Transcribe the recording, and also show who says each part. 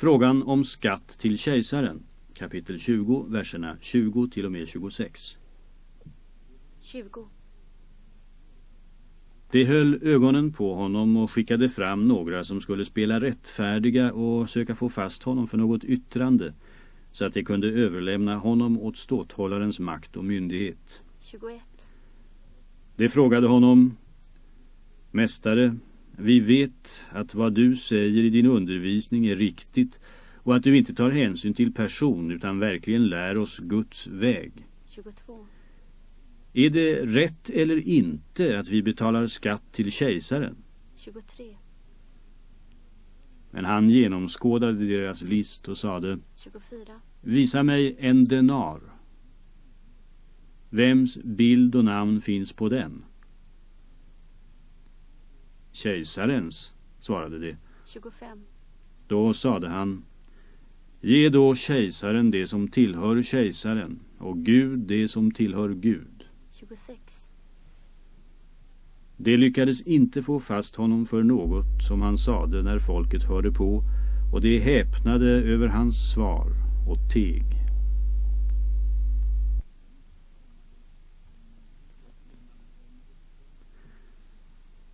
Speaker 1: Frågan om skatt till kejsaren. Kapitel 20, verserna 20 till och med 26.
Speaker 2: 20.
Speaker 1: De höll ögonen på honom och skickade fram några som skulle spela rättfärdiga och söka få fast honom för något yttrande så att de kunde överlämna honom åt ståthållarens makt och myndighet.
Speaker 2: 21.
Speaker 1: De frågade honom Mästare, vi vet att vad du säger i din undervisning är riktigt och att du inte tar hänsyn till person utan verkligen lär oss Guds väg.
Speaker 2: 22.
Speaker 1: Är det rätt eller inte att vi betalar skatt till kejsaren?
Speaker 2: 23.
Speaker 1: Men han genomskådade deras list och sade
Speaker 2: 24.
Speaker 1: Visa mig en denar. Vems bild och namn finns på den? Kejsarens, svarade de.
Speaker 2: 25.
Speaker 1: Då sade han Ge då kejsaren det som tillhör kejsaren och Gud det som tillhör Gud.
Speaker 2: 26.
Speaker 1: De lyckades inte få fast honom för något som han sade när folket hörde på och de häpnade över hans svar och teg.